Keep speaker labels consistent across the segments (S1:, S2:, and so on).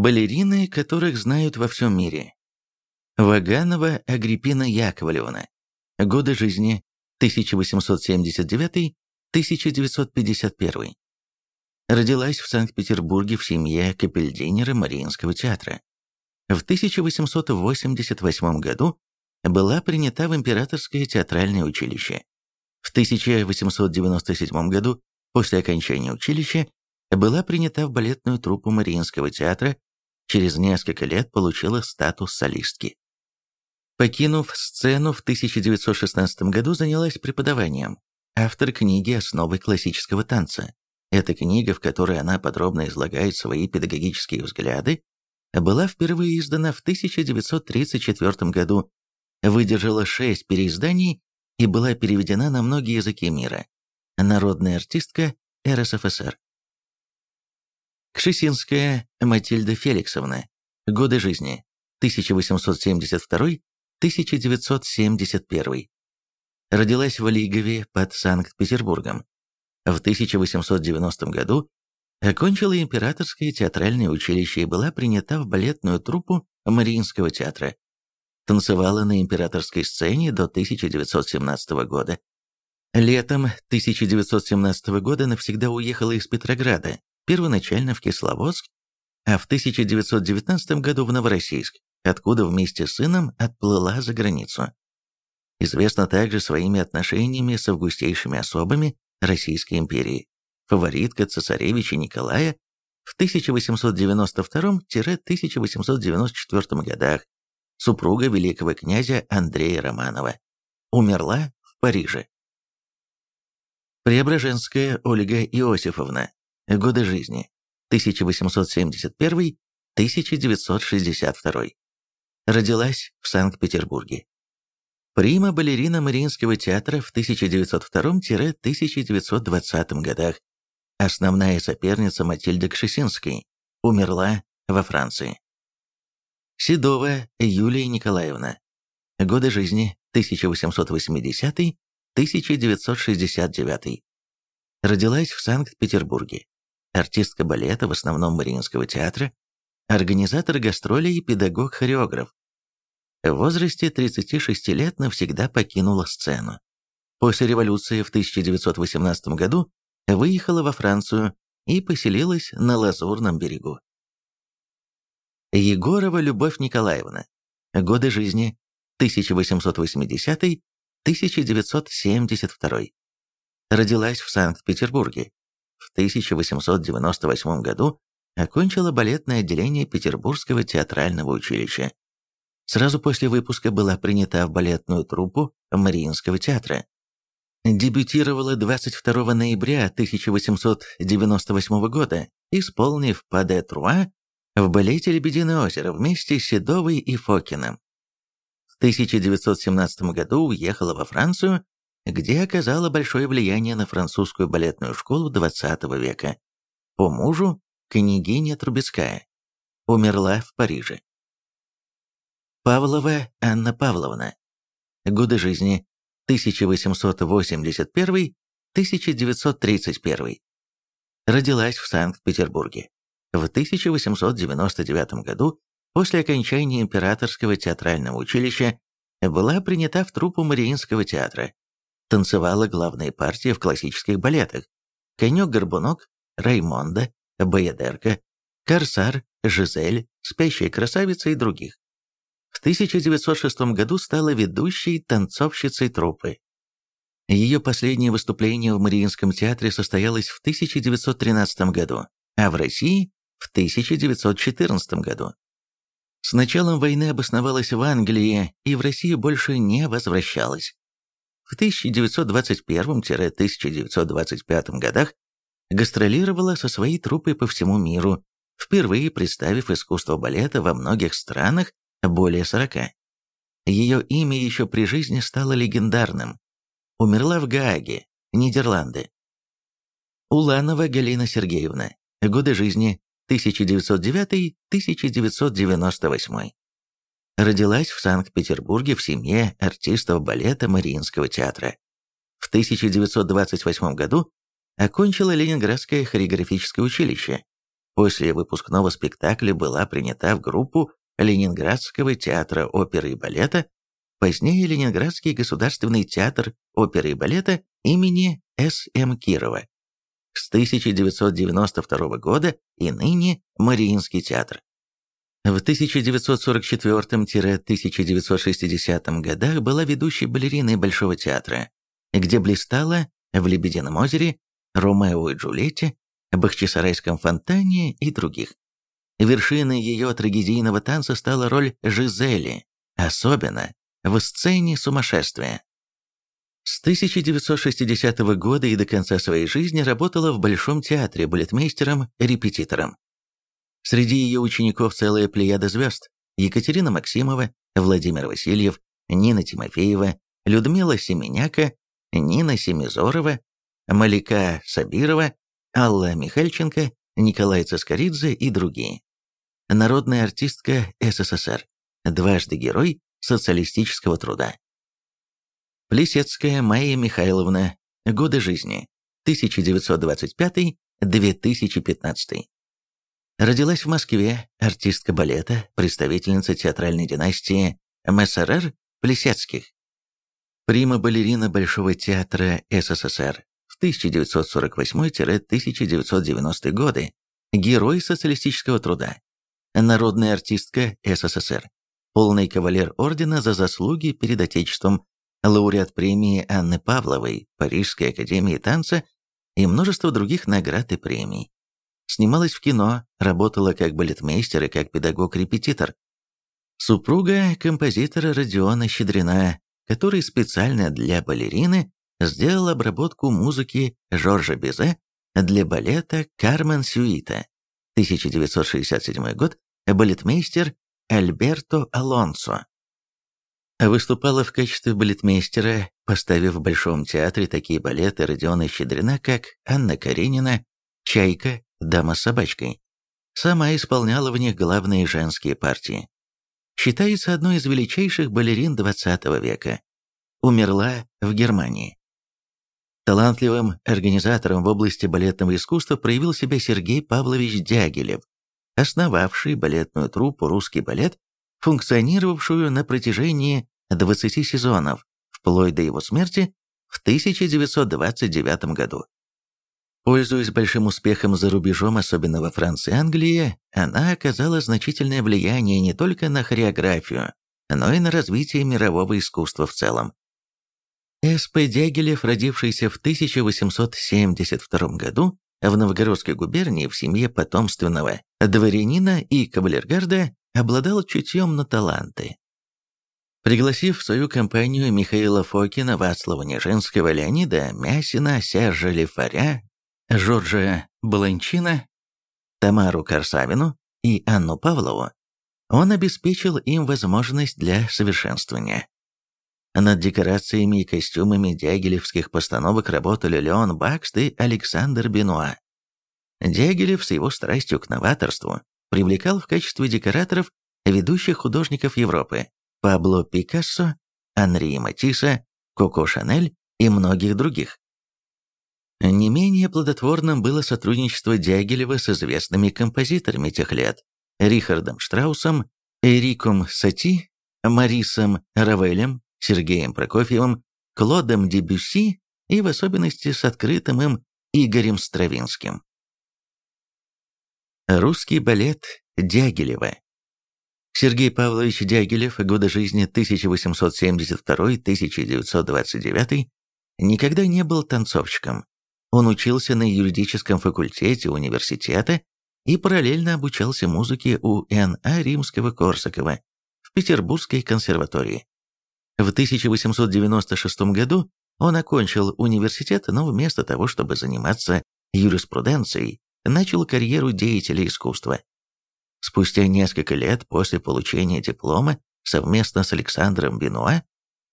S1: Балерины, которых знают во всем мире. Ваганова Агриппина Яковлевна. Годы жизни 1879-1951. Родилась в Санкт-Петербурге в семье капельдинера Мариинского театра. В 1888 году была принята в Императорское театральное училище. В 1897 году, после окончания училища, была принята в балетную труппу Мариинского театра, через несколько лет получила статус солистки. Покинув сцену в 1916 году, занялась преподаванием. Автор книги «Основы классического танца». Эта книга, в которой она подробно излагает свои педагогические взгляды, была впервые издана в 1934 году, выдержала шесть переизданий и была переведена на многие языки мира. Народная артистка РСФСР. Кшесинская Матильда Феликсовна. Годы жизни. 1872-1971. Родилась в Лигове под Санкт-Петербургом. В 1890 году окончила Императорское театральное училище и была принята в балетную труппу Мариинского театра. Танцевала на императорской сцене до 1917 года. Летом 1917 года навсегда уехала из Петрограда первоначально в Кисловодск, а в 1919 году в Новороссийск, откуда вместе с сыном отплыла за границу. Известна также своими отношениями с августейшими особами Российской империи, фаворитка цесаревича Николая в 1892-1894 годах, супруга великого князя Андрея Романова, умерла в Париже. Преображенская Ольга Иосифовна, Годы жизни 1871-1962. Родилась в Санкт-Петербурге. Прима-балерина Мариинского театра в 1902-1920 годах. Основная соперница Матильды Кшесинской. Умерла во Франции. Седова Юлия Николаевна. Годы жизни 1880-1969. Родилась в Санкт-Петербурге артистка балета, в основном Мариинского театра, организатор гастролей и педагог-хореограф. В возрасте 36 лет навсегда покинула сцену. После революции в 1918 году выехала во Францию и поселилась на Лазурном берегу. Егорова Любовь Николаевна. Годы жизни 1880-1972. Родилась в Санкт-Петербурге в 1898 году окончила балетное отделение Петербургского театрального училища. Сразу после выпуска была принята в балетную труппу Мариинского театра. Дебютировала 22 ноября 1898 года, исполнив «Паде Труа» в балете «Лебединое озеро» вместе с Седовой и Фокиным. В 1917 году уехала во Францию где оказала большое влияние на французскую балетную школу XX века. По мужу княгиня Трубецкая. Умерла в Париже. Павлова Анна Павловна. Годы жизни 1881-1931. Родилась в Санкт-Петербурге. В 1899 году, после окончания Императорского театрального училища, была принята в труппу Мариинского театра, танцевала главные партии в классических балетах «Конек-горбунок», «Раймонда», «Баядерка», «Корсар», «Жизель», «Спящая красавица» и других. В 1906 году стала ведущей танцовщицей труппы. Ее последнее выступление в Мариинском театре состоялось в 1913 году, а в России – в 1914 году. С началом войны обосновалась в Англии и в Россию больше не возвращалась. В 1921-1925 годах гастролировала со своей труппой по всему миру, впервые представив искусство балета во многих странах более 40. Ее имя еще при жизни стало легендарным. Умерла в Гааге, Нидерланды. Уланова Галина Сергеевна. Годы жизни 1909-1998 родилась в Санкт-Петербурге в семье артистов балета Мариинского театра. В 1928 году окончила Ленинградское хореографическое училище. после выпускного спектакля была принята в группу Ленинградского театра оперы и балета, позднее Ленинградский государственный театр оперы и балета имени С.М. Кирова, с 1992 года и ныне Мариинский театр. В 1944-1960 годах была ведущей балериной Большого театра, где блистала в «Лебедином озере», «Ромео и Джульетте», «Бахчисарайском фонтане» и других. Вершиной ее трагедийного танца стала роль Жизели, особенно в сцене сумасшествия. С 1960 года и до конца своей жизни работала в Большом театре балетмейстером-репетитором. Среди ее учеников целая плеяда звезд – Екатерина Максимова, Владимир Васильев, Нина Тимофеева, Людмила Семеняка, Нина Семизорова, Малика Сабирова, Алла Михальченко, Николай Цискоридзе и другие. Народная артистка СССР, дважды герой социалистического труда. Плесецкая Майя Михайловна. Годы жизни. 1925-2015. Родилась в Москве, артистка балета, представительница театральной династии МСРР Плесецких. Прима-балерина Большого театра СССР в 1948-1990 годы, герой социалистического труда, народная артистка СССР, полный кавалер ордена за заслуги перед Отечеством, лауреат премии Анны Павловой, Парижской академии танца и множество других наград и премий. Снималась в кино, работала как балетмейстер и как педагог-репетитор. Супруга композитора Родиона Щедрина, который специально для балерины сделал обработку музыки Жоржа Безе для балета «Кармен Сюита» 1967 год, балетмейстер Альберто Алонсо. Выступала в качестве балетмейстера, поставив в Большом театре такие балеты Родиона Щедрина, как «Анна Каренина», «Чайка», «Дама с собачкой». Сама исполняла в них главные женские партии. Считается одной из величайших балерин XX века. Умерла в Германии. Талантливым организатором в области балетного искусства проявил себя Сергей Павлович Дягилев, основавший балетную труппу «Русский балет», функционировавшую на протяжении 20 сезонов, вплоть до его смерти в 1929 году. Пользуясь большим успехом за рубежом, особенно во Франции и Англии, она оказала значительное влияние не только на хореографию, но и на развитие мирового искусства в целом. С.П. Дягилев, родившийся в 1872 году в Новгородской губернии в семье потомственного дворянина и кавалергарда, обладал чутьем на таланты. Пригласив в свою компанию Михаила Фокина, Вацлава Нежинского, Леонида Мясина, Сержа Лефаря, Жоржа Баланчина, Тамару Корсавину и Анну Павлову, он обеспечил им возможность для совершенствования. Над декорациями и костюмами дягилевских постановок работали Леон Бакст и Александр Бенуа. Дягилев с его страстью к новаторству привлекал в качестве декораторов ведущих художников Европы Пабло Пикассо, Анри Матисса, Коко Шанель и многих других. Не менее плодотворным было сотрудничество Дягилева с известными композиторами тех лет Рихардом Штраусом, Эриком Сати, Марисом Равелем, Сергеем Прокофьевым, Клодом Дебюсси и в особенности с открытым им Игорем Стравинским. Русский балет Дягилева Сергей Павлович Дягилев, годы жизни 1872-1929, никогда не был танцовщиком. Он учился на юридическом факультете университета и параллельно обучался музыке у Н.А. Римского-Корсакова в Петербургской консерватории. В 1896 году он окончил университет, но вместо того, чтобы заниматься юриспруденцией, начал карьеру деятеля искусства. Спустя несколько лет после получения диплома совместно с Александром Бенуа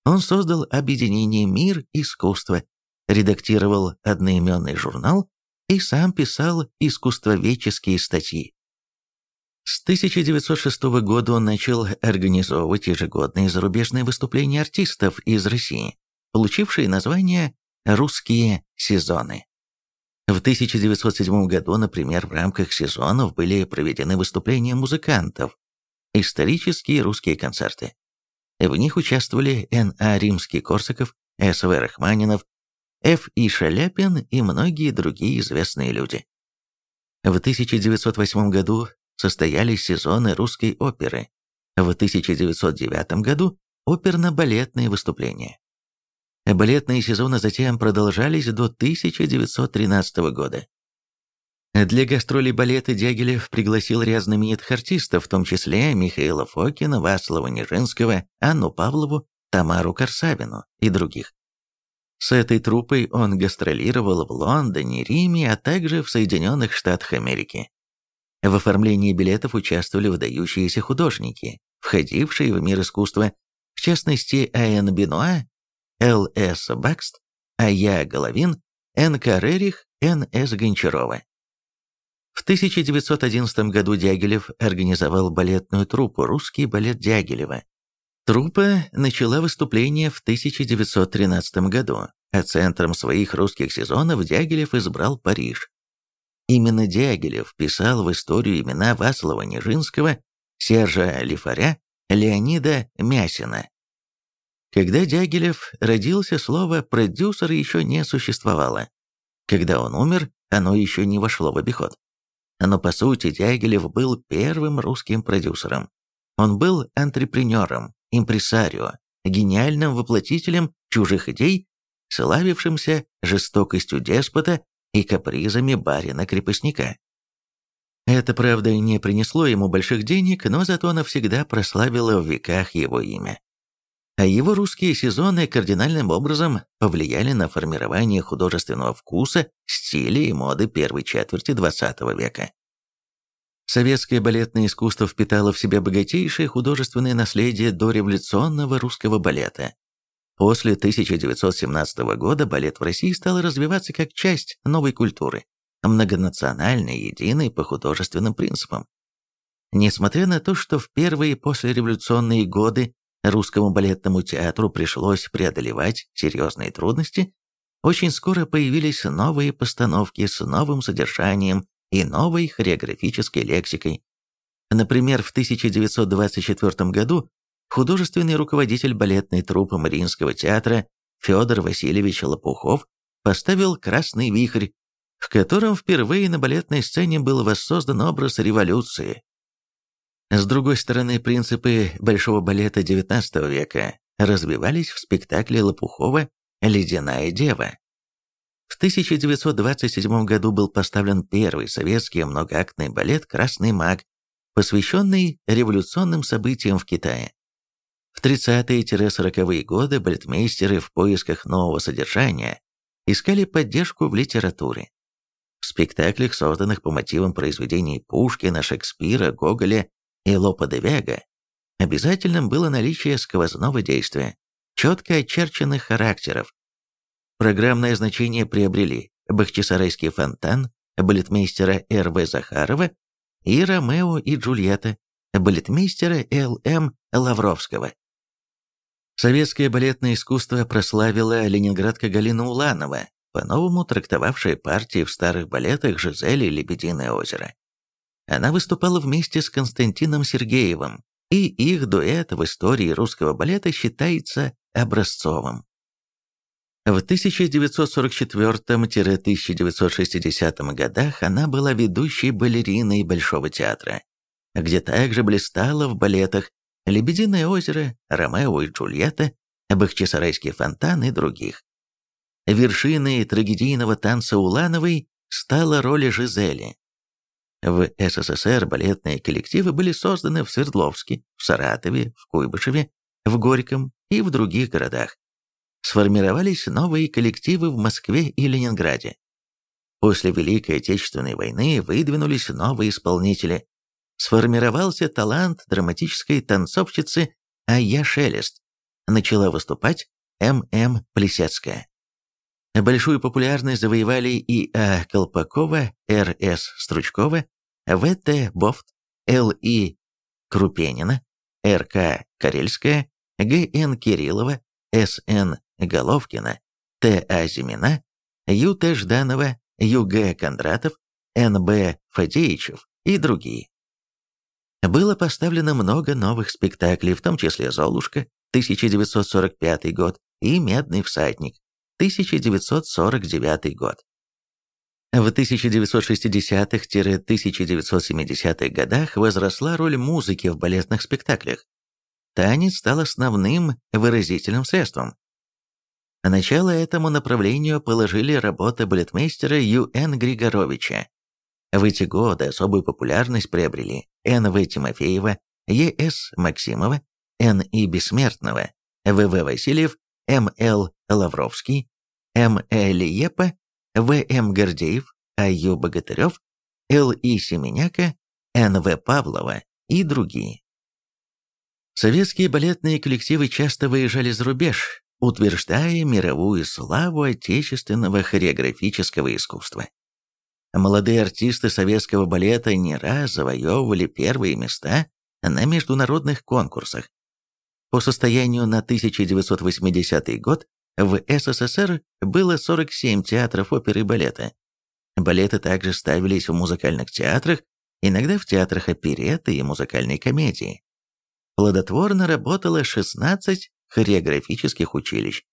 S1: он создал объединение «Мир искусства», редактировал одноименный журнал и сам писал искусствоведческие статьи. С 1906 года он начал организовывать ежегодные зарубежные выступления артистов из России, получившие название «Русские сезоны». В 1907 году, например, в рамках сезонов были проведены выступления музыкантов, исторические русские концерты. В них участвовали Н.А. Римский-Корсаков, С.В. Рахманинов, Ф. И. Шаляпин и многие другие известные люди. В 1908 году состоялись сезоны русской оперы. В 1909 году оперно-балетные выступления. Балетные сезоны затем продолжались до 1913 года. Для гастролей балета Дягилев пригласил ряд знаменитых артистов, в том числе Михаила Фокина, Васлова Нижинского, Анну Павлову, Тамару Корсавину и других. С этой труппой он гастролировал в Лондоне, Риме, а также в Соединенных Штатах Америки. В оформлении билетов участвовали выдающиеся художники, входившие в мир искусства, в частности А.Н. Бенуа, Л.С. Бакст, А.Я. Головин, Н.К. Рерих, Н.С. Гончарова. В 1911 году Дягилев организовал балетную труппу «Русский балет Дягилева». Труппа начала выступление в 1913 году, а центром своих русских сезонов Дягилев избрал Париж. Именно Дягилев писал в историю имена Васлова Нижинского, Сержа Лифаря, Леонида Мясина. Когда Дягилев родился, слово «продюсер» еще не существовало. Когда он умер, оно еще не вошло в обиход. Но по сути Дягилев был первым русским продюсером. Он был антрепренером, импресарио, гениальным воплотителем чужих идей, славившимся жестокостью деспота и капризами барина-крепостника. Это, правда, не принесло ему больших денег, но зато навсегда прославило в веках его имя. А его русские сезоны кардинальным образом повлияли на формирование художественного вкуса, стиля и моды первой четверти XX века. Советское балетное искусство впитало в себя богатейшее художественное наследие дореволюционного русского балета. После 1917 года балет в России стал развиваться как часть новой культуры, многонациональной, единой по художественным принципам. Несмотря на то, что в первые послереволюционные годы русскому балетному театру пришлось преодолевать серьезные трудности, очень скоро появились новые постановки с новым содержанием и новой хореографической лексикой. Например, в 1924 году художественный руководитель балетной труппы Мариинского театра Федор Васильевич Лопухов поставил «Красный вихрь», в котором впервые на балетной сцене был воссоздан образ революции. С другой стороны, принципы большого балета XIX века развивались в спектакле Лопухова «Ледяная дева». В 1927 году был поставлен первый советский многоактный балет «Красный маг», посвященный революционным событиям в Китае. В 30-40-е годы балетмейстеры в поисках нового содержания искали поддержку в литературе. В спектаклях, созданных по мотивам произведений Пушкина, Шекспира, Гоголя и Лопа де Вега, обязательным было наличие сквозного действия, четко очерченных характеров. Программное значение приобрели Бахчисарайский фонтан, балетмейстера Р.В. Захарова и Ромео и Джульетта, балетмейстера Л.М. Лавровского. Советское балетное искусство прославила ленинградка Галина Уланова, по-новому трактовавшая партии в старых балетах «Жизель» и «Лебединое озеро». Она выступала вместе с Константином Сергеевым, и их дуэт в истории русского балета считается образцовым. В 1944-1960 годах она была ведущей балериной Большого театра, где также блистала в балетах «Лебединое озеро», «Ромео и Джульетта», «Бахчисарайский фонтан» и других. Вершиной трагедийного танца Улановой стала роль Жизели. В СССР балетные коллективы были созданы в Свердловске, в Саратове, в Куйбышеве, в Горьком и в других городах. Сформировались новые коллективы в Москве и Ленинграде. После Великой Отечественной войны выдвинулись новые исполнители. Сформировался талант драматической танцовщицы Ая Шелест. Начала выступать М.М. Плесецкая. Большую популярность завоевали и А. Колпакова, Р.С. Стручкова, В.Т. Бофт, Л.И. Крупенина, Р.К. Карельская, Г.Н. Кириллова, С.Н. Головкина, Т.А. Зимина, Ю.Т. Жданова, Ю.Г. Кондратов, Н.Б. Фадеичев и другие. Было поставлено много новых спектаклей, в том числе «Золушка» 1945 год и «Медный всадник» 1949 год. В 1960-1970-х годах возросла роль музыки в балетных спектаклях. Танец стал основным выразительным средством. Начало этому направлению положили работы балетмейстера Ю.Н. Григоровича. В эти годы особую популярность приобрели Н.В. Тимофеева, Е.С. Максимова, Н.И. Бессмертного, В.В. Васильев, М.Л. Лавровский, М.Э. Лиепа, В.М. Гордеев, А.Ю. Богатырев, Л.И. Семеняка, Н.В. Павлова и другие. Советские балетные коллективы часто выезжали за рубеж, утверждая мировую славу отечественного хореографического искусства. Молодые артисты советского балета не раз завоевывали первые места на международных конкурсах. По состоянию на 1980 год в СССР было 47 театров оперы и балета. Балеты также ставились в музыкальных театрах, иногда в театрах оперетты и музыкальной комедии. Плодотворно работало 16 хореографических училищ.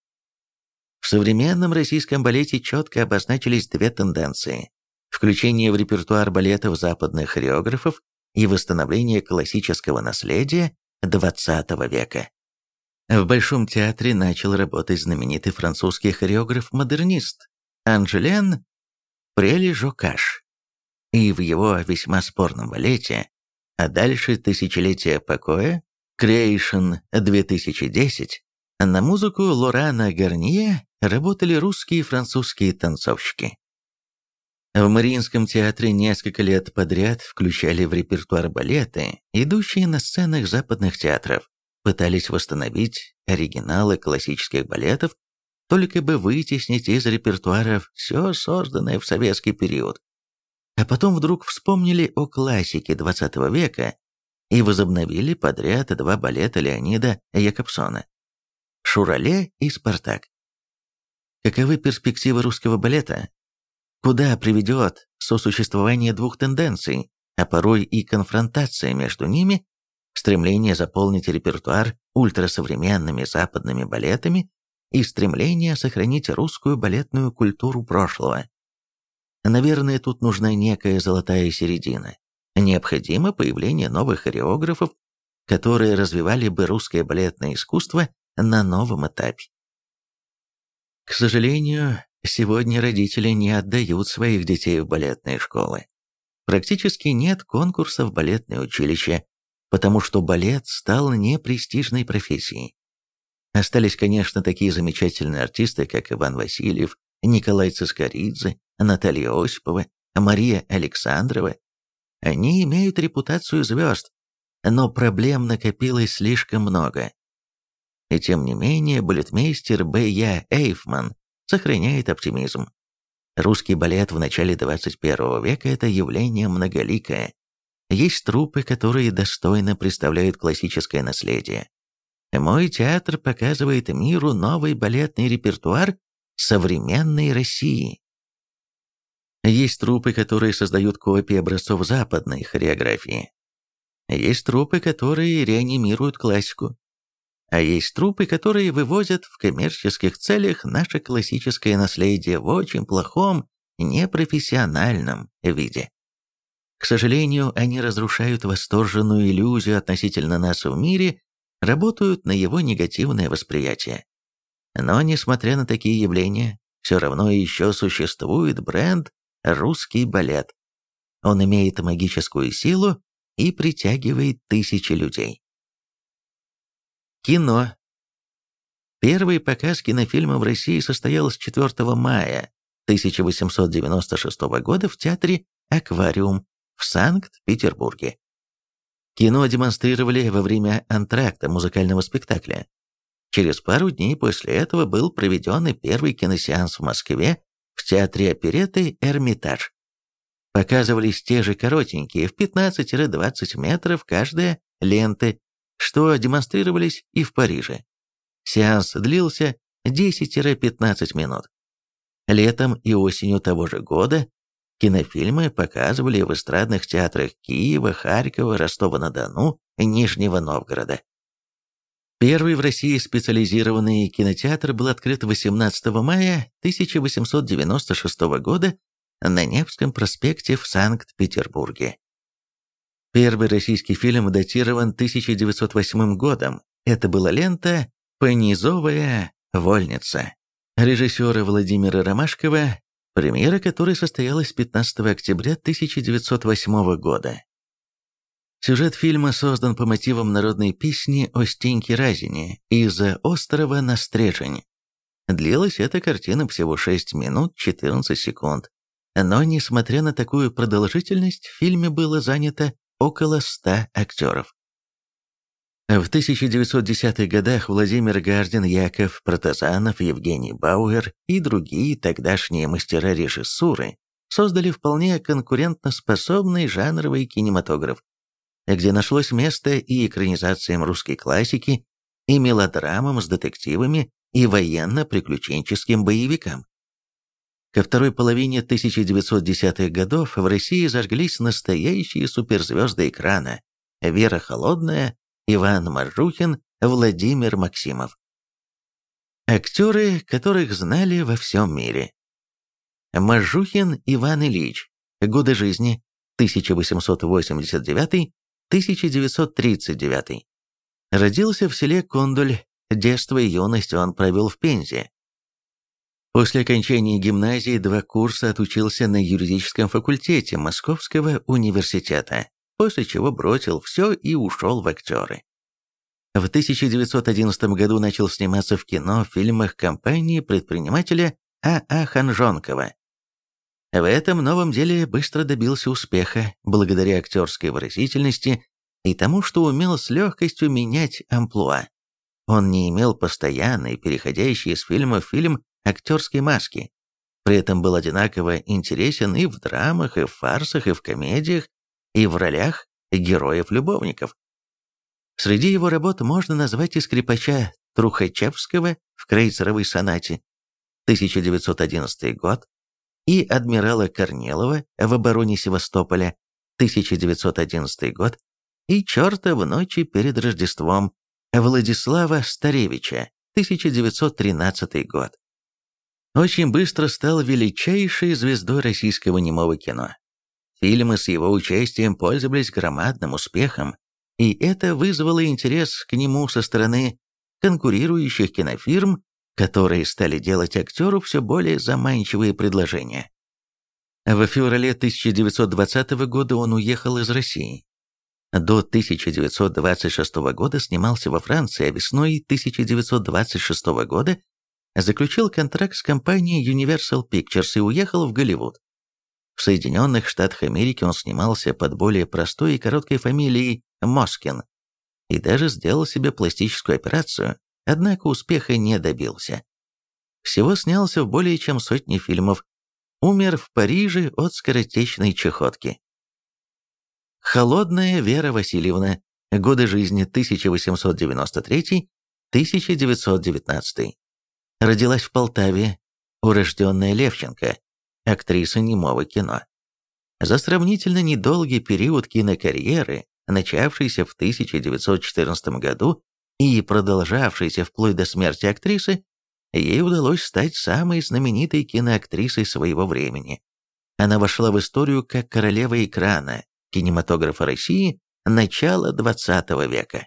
S1: В современном российском балете четко обозначились две тенденции – включение в репертуар балетов западных хореографов и восстановление классического наследия XX века. В Большом театре начал работать знаменитый французский хореограф-модернист Анжелен Прели-Жокаш. И в его весьма спорном балете «А дальше тысячелетия покоя» Creation 2010 на музыку Лорана Гарнье работали русские и французские танцовщики. В Мариинском театре несколько лет подряд включали в репертуар балеты, идущие на сценах западных театров, пытались восстановить оригиналы классических балетов, только бы вытеснить из репертуара все созданное в советский период. А потом вдруг вспомнили о классике XX века и возобновили подряд два балета Леонида Якобсона «Шурале» и «Спартак». Каковы перспективы русского балета? Куда приведет сосуществование двух тенденций, а порой и конфронтация между ними, стремление заполнить репертуар ультрасовременными западными балетами и стремление сохранить русскую балетную культуру прошлого? Наверное, тут нужна некая золотая середина, необходимо появление новых хореографов, которые развивали бы русское балетное искусство на новом этапе. К сожалению, сегодня родители не отдают своих детей в балетные школы. Практически нет конкурсов в балетное училище, потому что балет стал непрестижной профессией. Остались, конечно, такие замечательные артисты, как Иван Васильев, Николай Цискоридзе, Наталья Осипова, Мария Александрова, они имеют репутацию звезд, но проблем накопилось слишком много. И тем не менее, балетмейстер Б.Я. Эйфман сохраняет оптимизм. Русский балет в начале 21 века – это явление многоликое. Есть трупы, которые достойно представляют классическое наследие. Мой театр показывает миру новый балетный репертуар современной России. Есть трупы, которые создают копии образцов западной хореографии. Есть трупы, которые реанимируют классику. А есть трупы, которые вывозят в коммерческих целях наше классическое наследие в очень плохом, непрофессиональном виде. К сожалению, они разрушают восторженную иллюзию относительно нас в мире, работают на его негативное восприятие. Но, несмотря на такие явления, все равно еще существует бренд русский балет. Он имеет магическую силу и притягивает тысячи людей. Кино. Первый показ кинофильма в России состоялся 4 мая 1896 года в театре «Аквариум» в Санкт-Петербурге. Кино демонстрировали во время антракта музыкального спектакля. Через пару дней после этого был проведен и первый киносеанс в Москве в театре опереты «Эрмитаж». Показывались те же коротенькие, в 15-20 метров каждая, ленты, что демонстрировались и в Париже. Сеанс длился 10-15 минут. Летом и осенью того же года кинофильмы показывали в эстрадных театрах Киева, Харькова, Ростова-на-Дону, Нижнего Новгорода. Первый в России специализированный кинотеатр был открыт 18 мая 1896 года на Невском проспекте в Санкт-Петербурге. Первый российский фильм датирован 1908 годом. Это была лента «Понизовая вольница» режиссера Владимира Ромашкова, премьера которой состоялась 15 октября 1908 года. Сюжет фильма создан по мотивам народной песни о Стеньке Разине «Из-за острова на Стрежень». Длилась эта картина всего 6 минут 14 секунд. Но, несмотря на такую продолжительность, в фильме было занято около 100 актеров. В 1910-х годах Владимир Гардин, Яков Протазанов, Евгений Бауэр и другие тогдашние мастера режиссуры создали вполне конкурентоспособный жанровый кинематограф, где нашлось место и экранизациям русской классики, и мелодрамам с детективами, и военно-приключенческим боевикам. Ко второй половине 1910-х годов в России зажглись настоящие суперзвезды экрана Вера Холодная, Иван Мажухин, Владимир Максимов. Актеры, которых знали во всем мире. Мажухин Иван Ильич. Годы жизни 1889-1939. Родился в селе Кондуль. Детство и юность он провел в Пензе. После окончания гимназии два курса отучился на юридическом факультете Московского университета после чего бросил все и ушел в актеры. В 1911 году начал сниматься в кино в фильмах компании предпринимателя А.А. А Ханжонкова. В этом новом деле быстро добился успеха благодаря актерской выразительности и тому, что умел с легкостью менять амплуа. Он не имел постоянной, переходящей из фильма в фильм актерской маски. При этом был одинаково интересен и в драмах, и в фарсах, и в комедиях, и в ролях героев-любовников. Среди его работ можно назвать и скрипача Трухачевского в крейсеровой сонате 1911 год, и адмирала Корнелова в обороне Севастополя 1911 год, и «Черта в ночи перед Рождеством» Владислава Старевича 1913 год. Очень быстро стал величайшей звездой российского немого кино. Фильмы с его участием пользовались громадным успехом, и это вызвало интерес к нему со стороны конкурирующих кинофирм, которые стали делать актеру все более заманчивые предложения. В феврале 1920 года он уехал из России. До 1926 года снимался во Франции, а весной 1926 года заключил контракт с компанией Universal Pictures и уехал в Голливуд. В Соединенных Штатах Америки он снимался под более простой и короткой фамилией Москин и даже сделал себе пластическую операцию, однако успеха не добился. Всего снялся в более чем сотне фильмов. Умер в Париже от скоротечной чехотки. Холодная Вера Васильевна. Годы жизни 1893-1919. Родилась в Полтаве, урожденная Левченко, актриса немого кино. За сравнительно недолгий период кинокарьеры, начавшийся в 1914 году и продолжавшийся вплоть до смерти актрисы, ей удалось стать самой знаменитой киноактрисой своего времени. Она вошла в историю как королева экрана кинематографа России начала XX века.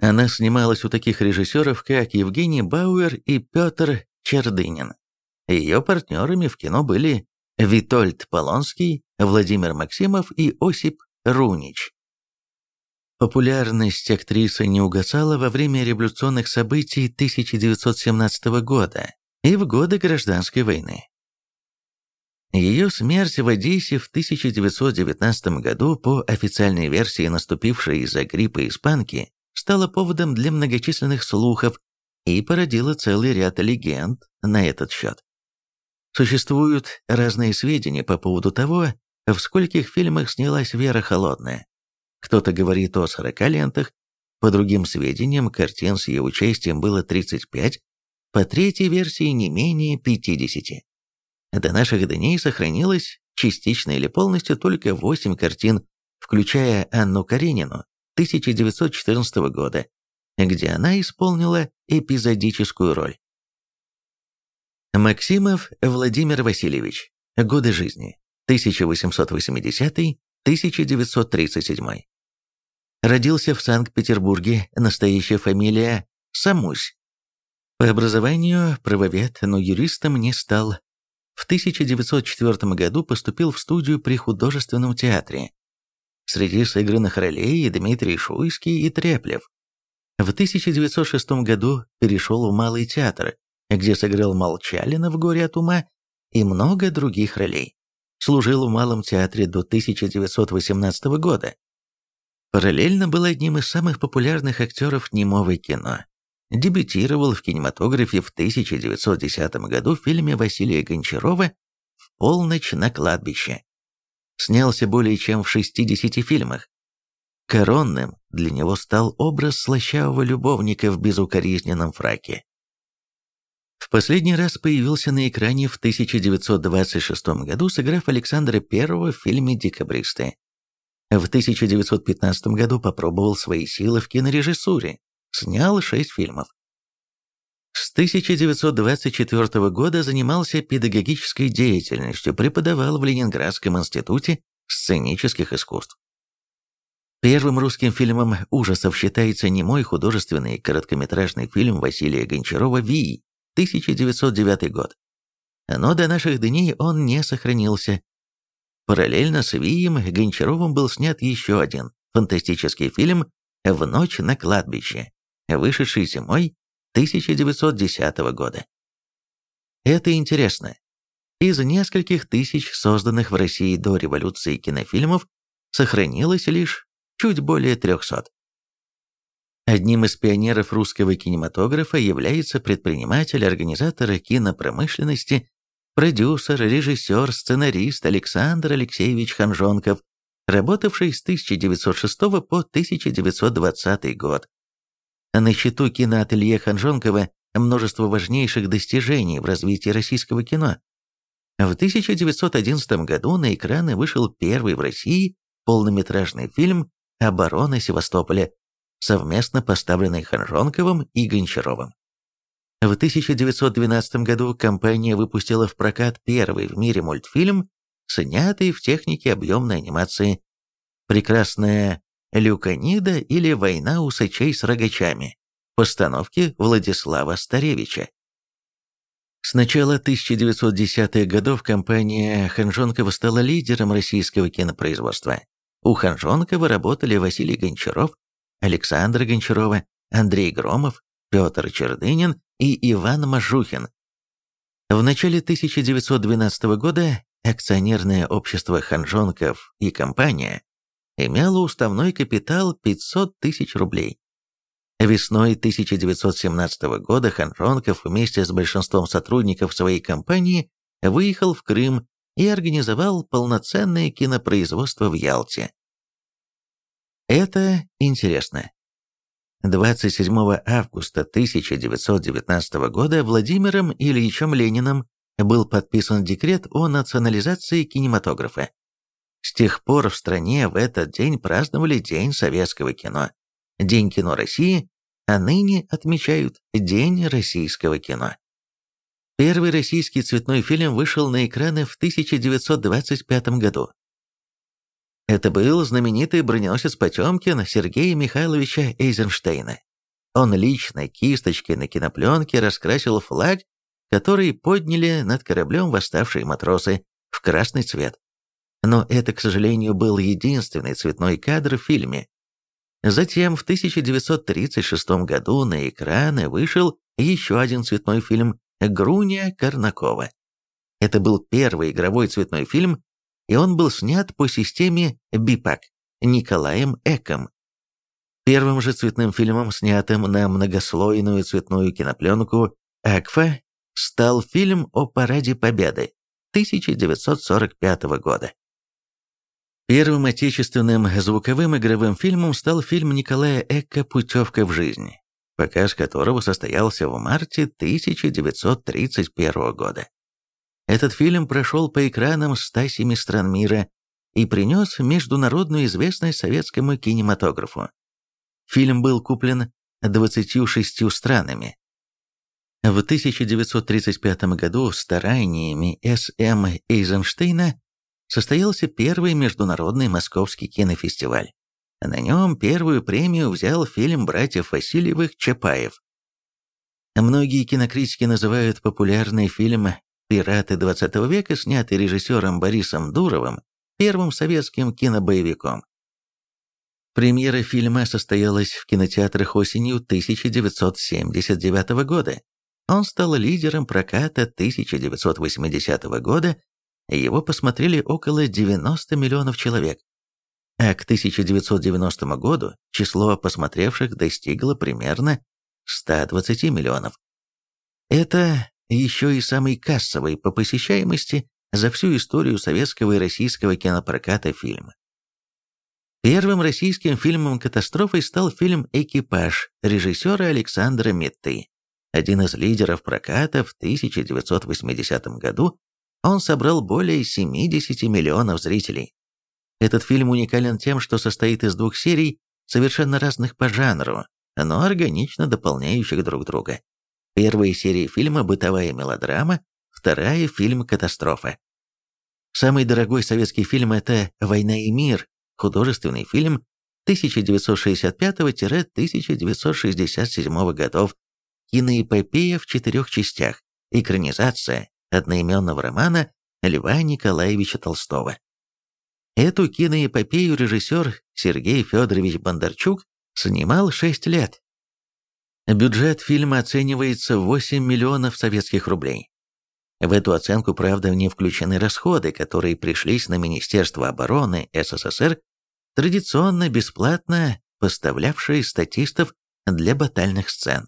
S1: Она снималась у таких режиссеров, как Евгений Бауэр и Петр Чердынин. Ее партнерами в кино были Витольд Полонский, Владимир Максимов и Осип Рунич. Популярность актрисы не угасала во время революционных событий 1917 года и в годы Гражданской войны. Ее смерть в Одессе в 1919 году по официальной версии наступившей из-за гриппа испанки стала поводом для многочисленных слухов и породила целый ряд легенд на этот счет. Существуют разные сведения по поводу того, в скольких фильмах снялась Вера Холодная. Кто-то говорит о 40 лентах, по другим сведениям, картин с ее участием было 35, по третьей версии не менее 50. До наших дней сохранилось частично или полностью только 8 картин, включая Анну Каренину 1914 года, где она исполнила эпизодическую роль. Максимов Владимир Васильевич. Годы жизни. 1880-1937. Родился в Санкт-Петербурге, настоящая фамилия Самусь. По образованию правовед, но юристом не стал. В 1904 году поступил в студию при художественном театре. Среди сыгранных ролей Дмитрий Шуйский и Треплев. В 1906 году перешел в Малый театр, где сыграл Молчалина в «Горе от ума» и много других ролей. Служил в Малом театре до 1918 года. Параллельно был одним из самых популярных актеров немого кино. Дебютировал в кинематографе в 1910 году в фильме Василия Гончарова «В полночь на кладбище». Снялся более чем в 60 фильмах. Коронным для него стал образ слащавого любовника в безукоризненном фраке. В последний раз появился на экране в 1926 году, сыграв Александра I в фильме «Декабристы». В 1915 году попробовал свои силы в кинорежиссуре, снял шесть фильмов. С 1924 года занимался педагогической деятельностью, преподавал в Ленинградском институте сценических искусств. Первым русским фильмом ужасов считается немой художественный короткометражный фильм Василия Гончарова «Вий», 1909 год. Но до наших дней он не сохранился. Параллельно с Вием Гончаровым был снят еще один фантастический фильм «В ночь на кладбище», вышедший зимой 1910 года. Это интересно. Из нескольких тысяч созданных в России до революции кинофильмов сохранилось лишь чуть более 300. Одним из пионеров русского кинематографа является предприниматель, организатор кинопромышленности, продюсер, режиссер, сценарист Александр Алексеевич Ханжонков, работавший с 1906 по 1920 год. На счету киноателье Ханжонкова множество важнейших достижений в развитии российского кино. В 1911 году на экраны вышел первый в России полнометражный фильм «Оборона Севастополя», совместно поставленный Ханжонковым и Гончаровым. В 1912 году компания выпустила в прокат первый в мире мультфильм, снятый в технике объемной анимации «Прекрасная Люканида или «Война усачей с рогачами» постановки Владислава Старевича. С начала 1910-х годов компания Ханжонкова стала лидером российского кинопроизводства. У Ханжонкова работали Василий Гончаров, Александра Гончарова, Андрей Громов, Петр Чердынин и Иван Мажухин. В начале 1912 года акционерное общество «Ханжонков» и компания имело уставной капитал 500 тысяч рублей. Весной 1917 года Ханжонков вместе с большинством сотрудников своей компании выехал в Крым и организовал полноценное кинопроизводство в Ялте. Это интересно. 27 августа 1919 года Владимиром Ильичем Лениным был подписан декрет о национализации кинематографа. С тех пор в стране в этот день праздновали День советского кино, День кино России, а ныне отмечают День российского кино. Первый российский цветной фильм вышел на экраны в 1925 году. Это был знаменитый броненосец Потемкин Сергея Михайловича Эйзенштейна. Он лично кисточкой на кинопленке раскрасил флаг, который подняли над кораблем восставшие матросы в красный цвет. Но это, к сожалению, был единственный цветной кадр в фильме. Затем в 1936 году на экраны вышел еще один цветной фильм «Груня Корнакова». Это был первый игровой цветной фильм, и он был снят по системе БИПАК Николаем Эком. Первым же цветным фильмом, снятым на многослойную цветную кинопленку «Акфа», стал фильм о Параде Победы 1945 года. Первым отечественным звуковым игровым фильмом стал фильм Николая Эка «Путевка в жизнь». показ которого состоялся в марте 1931 года. Этот фильм прошел по экранам 107 стран мира и принес международную известность советскому кинематографу. Фильм был куплен 26 странами. В 1935 году стараниями С.М. Эйзенштейна состоялся первый международный московский кинофестиваль. На нем первую премию взял фильм братьев Васильевых «Чапаев». Многие кинокритики называют популярный фильм «Пираты XX века», снятый режиссером Борисом Дуровым, первым советским кинобоевиком. Премьера фильма состоялась в кинотеатрах осенью 1979 года. Он стал лидером проката 1980 года, его посмотрели около 90 миллионов человек. А к 1990 году число посмотревших достигло примерно 120 миллионов. Это еще и самый кассовый по посещаемости за всю историю советского и российского кинопроката фильм. Первым российским фильмом-катастрофой стал фильм «Экипаж» режиссера Александра Метты. Один из лидеров проката в 1980 году он собрал более 70 миллионов зрителей. Этот фильм уникален тем, что состоит из двух серий, совершенно разных по жанру, но органично дополняющих друг друга. Первая серия фильма «Бытовая мелодрама», вторая – фильм-катастрофа. Самый дорогой советский фильм – это «Война и мир», художественный фильм 1965-1967 годов, киноэпопея в четырех частях, экранизация одноименного романа Льва Николаевича Толстого. Эту киноэпопею режиссер Сергей Федорович Бондарчук снимал 6 лет. Бюджет фильма оценивается в 8 миллионов советских рублей. В эту оценку, правда, не включены расходы, которые пришлись на Министерство обороны СССР, традиционно бесплатно поставлявшие статистов для батальных сцен.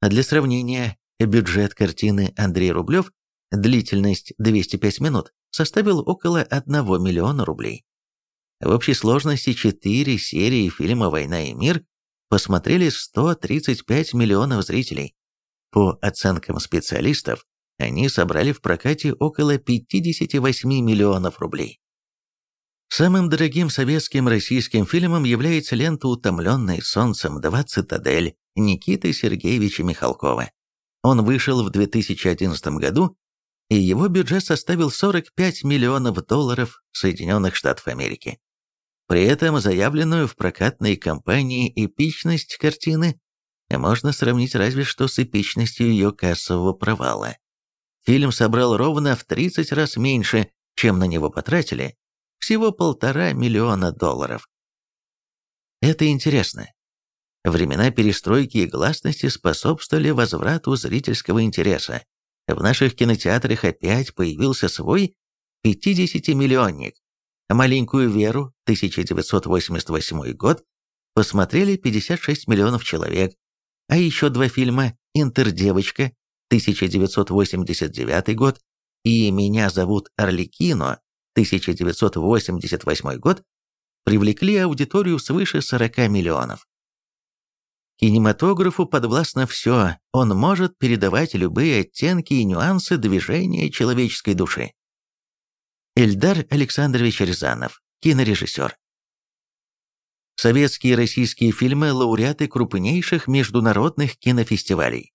S1: Для сравнения, бюджет картины Андрей Рублев, длительность 205 минут, составил около 1 миллиона рублей. В общей сложности четыре серии фильма «Война и мир» посмотрели 135 миллионов зрителей. По оценкам специалистов, они собрали в прокате около 58 миллионов рублей. Самым дорогим советским российским фильмом является лента «Утомленный солнцем. Два цитадель» Никиты Сергеевича Михалкова. Он вышел в 2011 году, и его бюджет составил 45 миллионов долларов Соединенных Штатов Америки. При этом заявленную в прокатной компании эпичность картины можно сравнить разве что с эпичностью ее кассового провала. Фильм собрал ровно в 30 раз меньше, чем на него потратили, всего полтора миллиона долларов. Это интересно. Времена перестройки и гласности способствовали возврату зрительского интереса. В наших кинотеатрах опять появился свой 50-миллионник. «Маленькую Веру» 1988 год посмотрели 56 миллионов человек, а еще два фильма «Интердевочка» 1989 год и «Меня зовут Орликино» 1988 год привлекли аудиторию свыше 40 миллионов. Кинематографу подвластно все, он может передавать любые оттенки и нюансы движения человеческой души. Эльдар Александрович Рязанов, кинорежиссер. Советские и российские фильмы – лауреаты крупнейших международных кинофестивалей.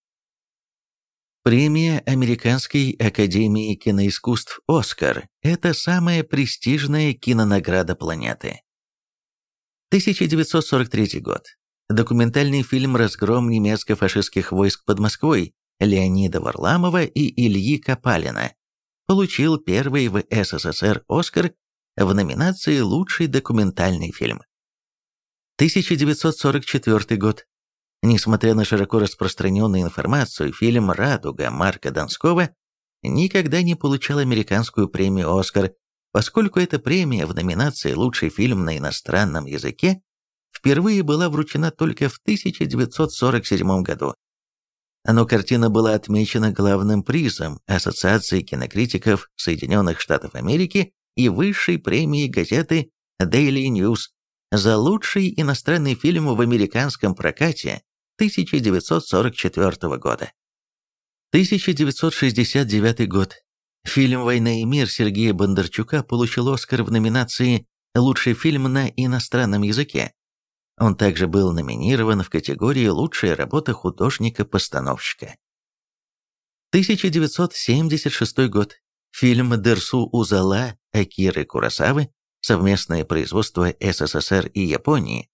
S1: Премия Американской академии киноискусств «Оскар» – это самая престижная кинонаграда планеты. 1943 год. Документальный фильм «Разгром немецко-фашистских войск под Москвой» Леонида Варламова и Ильи Капалина получил первый в СССР «Оскар» в номинации «Лучший документальный фильм». 1944 год. Несмотря на широко распространенную информацию, фильм «Радуга» Марка Донского никогда не получал американскую премию «Оскар», поскольку эта премия в номинации «Лучший фильм на иностранном языке» впервые была вручена только в 1947 году. Но картина была отмечена главным призом Ассоциации кинокритиков Соединенных Штатов Америки и высшей премией газеты Daily News за лучший иностранный фильм в американском прокате 1944 года. 1969 год. Фильм «Война и мир» Сергея Бондарчука получил Оскар в номинации «Лучший фильм на иностранном языке». Он также был номинирован в категории «Лучшая работа художника-постановщика». 1976 год. Фильм «Дерсу Узала» Акиры Курасавы, совместное производство СССР и Японии,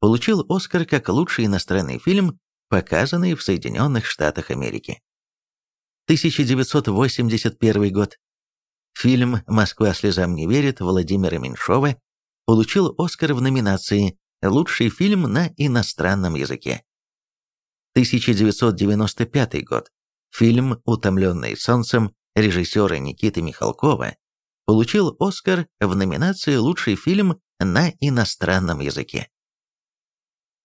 S1: получил Оскар как лучший иностранный фильм, показанный в Соединенных Штатах Америки. 1981 год. Фильм «Москва слезам не верит» Владимира Меньшова получил Оскар в номинации «Лучший фильм на иностранном языке». 1995 год. Фильм «Утомленный солнцем» режиссера Никиты Михалкова получил Оскар в номинации «Лучший фильм на иностранном языке».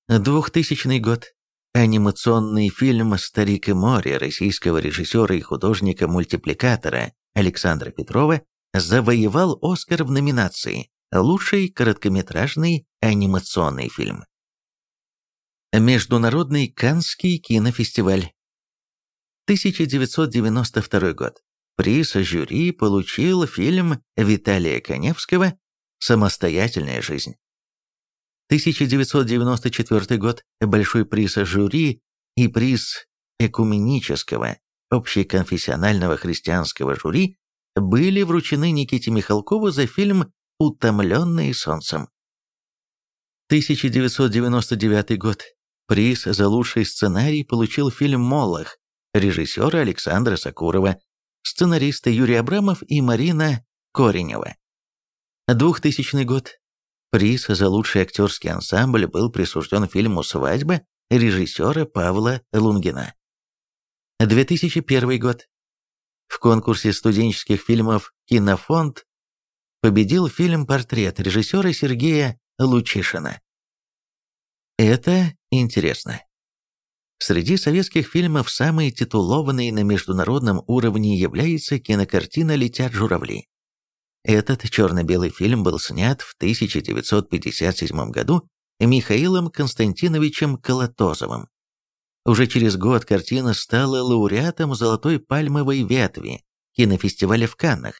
S1: 2000 год. Анимационный фильм «Старик и море» российского режиссера и художника-мультипликатора Александра Петрова завоевал Оскар в номинации «Лучший короткометражный анимационный фильм». Международный Каннский кинофестиваль. 1992 год. Приз жюри получил фильм Виталия Коневского «Самостоятельная жизнь». 1994 год. Большой приз жюри и приз экуменического общеконфессионального христианского жюри были вручены Никите Михалкову за фильм «Утомленные солнцем». 1999 год. Приз за лучший сценарий получил фильм «Молох» режиссера Александра Сакурова, сценаристы Юрий Абрамов и Марина Коренева. 2000 год. Приз за лучший актерский ансамбль был присужден фильму «Свадьба» режиссера Павла Лунгина. 2001 год. В конкурсе студенческих фильмов «Кинофонд» победил фильм «Портрет» режиссера Сергея Лучишина. Это интересно. Среди советских фильмов самой титулованной на международном уровне является кинокартина «Летят журавли». Этот черно-белый фильм был снят в 1957 году Михаилом Константиновичем Колотозовым. Уже через год картина стала лауреатом «Золотой пальмовой ветви» кинофестиваля в Каннах.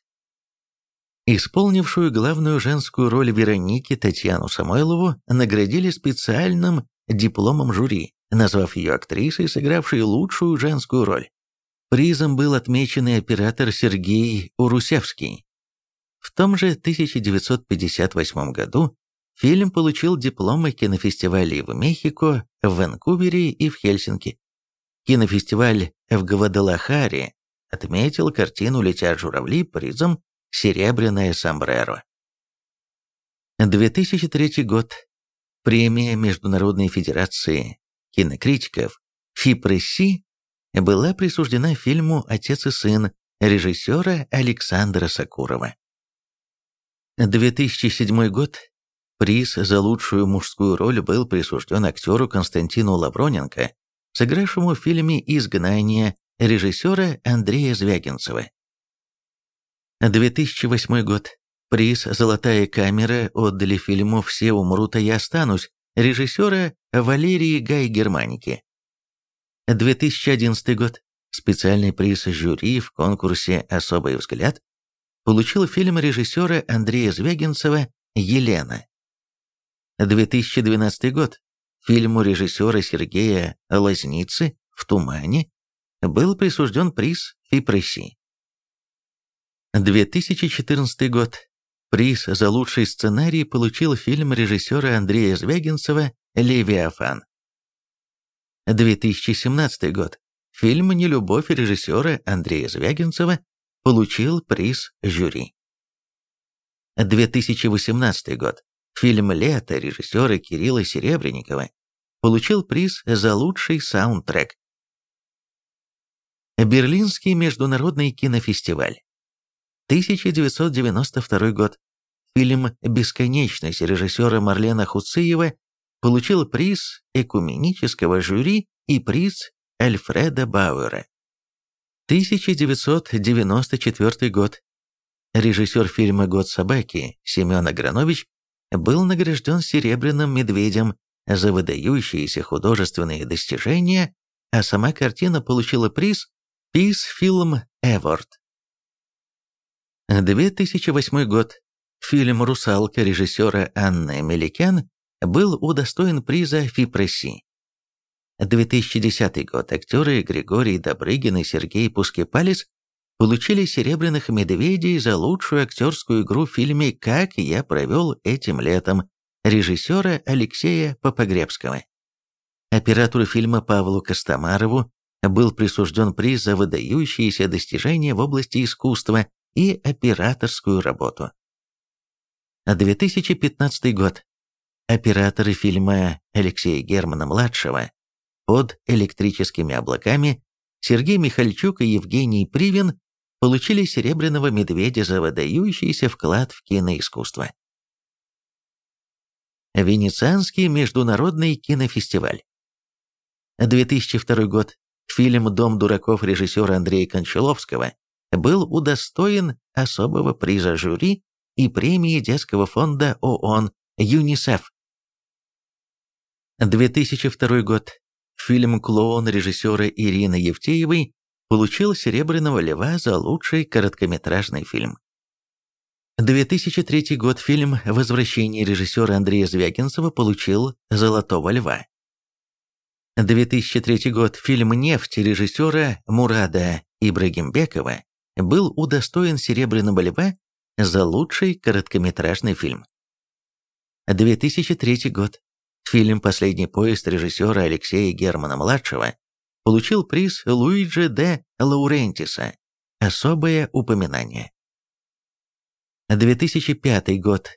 S1: Исполнившую главную женскую роль Вероники Татьяну Самойлову наградили специальным дипломом жюри, назвав ее актрисой, сыгравшей лучшую женскую роль. Призом был отмечен и оператор Сергей Урусевский. В том же 1958 году фильм получил дипломы кинофестивалей в Мехико, в Ванкувере и в Хельсинки. Кинофестиваль в Гвадалахаре отметил картину «Летят журавли» призом «Серебряное сомбреро». 2003 год. Премия Международной Федерации кинокритиков «Фипресси» была присуждена фильму «Отец и сын» режиссера Александра Сакурова. 2007 год. Приз за лучшую мужскую роль был присужден актеру Константину Лавроненко, сыгравшему в фильме «Изгнание» режиссера Андрея Звягинцева. 2008 год. Приз «Золотая камера» отдали фильму «Все умрут, а я останусь» режиссера Валерии Гай Германики. 2011 год. Специальный приз жюри в конкурсе «Особый взгляд» получил фильм режиссера Андрея Звягинцева «Елена». 2012 год. Фильму режиссера Сергея Лазницы «В тумане» был присужден приз Фипресси. 2014 год. Приз за лучший сценарий получил фильм режиссера Андрея Звягинцева «Левиафан». 2017 год. Фильм «Нелюбовь» режиссера Андрея Звягинцева получил приз жюри. 2018 год. Фильм «Лето» режиссера Кирилла Серебренникова получил приз за лучший саундтрек. Берлинский международный кинофестиваль. 1992 год. Фильм «Бесконечность» режиссера Марлена Хуциева получил приз экуменического жюри и приз Альфреда Бауэра. 1994 год. Режиссер фильма «Год собаки» Семен Агранович был награжден «Серебряным медведем» за выдающиеся художественные достижения, а сама картина получила приз Peace Film Award. 2008 год. Фильм «Русалка» режиссера Анны Меликян был удостоен приза Фипресси. 2010 год. Актеры Григорий Добрыгин и Сергей Пускипалис получили «Серебряных медведей» за лучшую актерскую игру в фильме «Как я провел этим летом» режиссера Алексея Попогребского. Оператору фильма Павлу Костомарову был присужден приз за выдающиеся достижения в области искусства и операторскую работу. 2015 год. Операторы фильма Алексея Германа-младшего «Под электрическими облаками» Сергей Михальчук и Евгений Привин получили «Серебряного медведя» за выдающийся вклад в киноискусство. Венецианский международный кинофестиваль. 2002 год. Фильм «Дом дураков» режиссера Андрея Кончаловского был удостоен особого приза жюри и премии детского фонда ООН ЮНИСЕФ. 2002 год. Фильм «Клоун» режиссера Ирины Евтеевой получил «Серебряного льва» за лучший короткометражный фильм. 2003 год. Фильм «Возвращение» режиссера Андрея Звягинцева получил «Золотого льва». 2003 год. Фильм «Нефть» режиссера Мурада Ибрагимбекова был удостоен «Серебряного льва» за лучший короткометражный фильм. 2003 год. Фильм «Последний поезд» режиссера Алексея Германа-младшего получил приз Луиджи де Лаурентиса «Особое упоминание». 2005 год.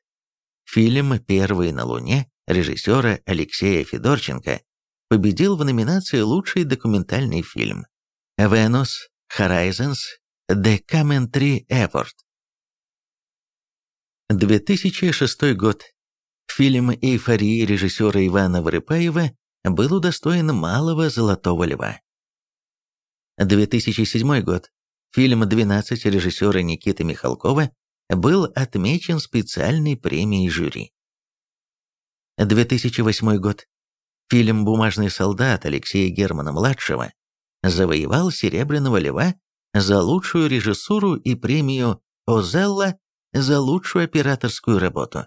S1: Фильм «Первый на Луне» режиссера Алексея Федорченко победил в номинации «Лучший документальный фильм» Venus Horizons The Commentary Award. 2006 год. Фильм «Эйфория» режиссера Ивана Вырыпаева был удостоен малого «Золотого льва». 2007 год. Фильм «12» режиссера Никиты Михалкова был отмечен специальной премией жюри. 2008 год. Фильм «Бумажный солдат» Алексея Германа-младшего завоевал «Серебряного льва» за лучшую режиссуру и премию Озелла за лучшую операторскую работу.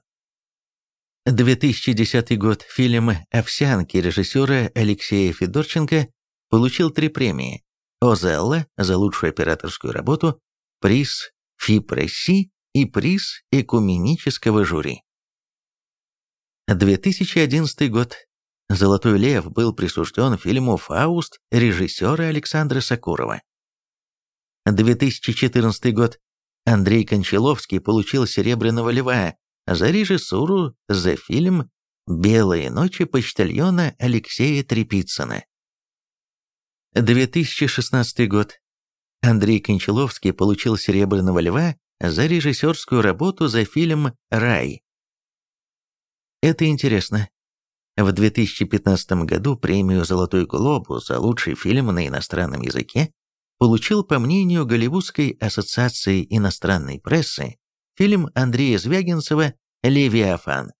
S1: 2010 год. Фильм «Овсянки» режиссера Алексея Федорченко получил три премии. Озелла за лучшую операторскую работу, приз Фипресси и приз экуменического жюри. 2011 год. «Золотой лев» был присужден фильму «Фауст» режиссера Александра Сакурова. 2014 год. Андрей Кончаловский получил «Серебряного льва» за режиссуру за фильм «Белые ночи» почтальона Алексея Трепицына. 2016 год. Андрей Кончаловский получил «Серебряного льва» за режиссерскую работу за фильм «Рай». Это интересно. В 2015 году премию «Золотой глобус» за лучший фильм на иностранном языке получил, по мнению Голливудской ассоциации иностранной прессы, фильм Андрея Звягинцева «Левиафан».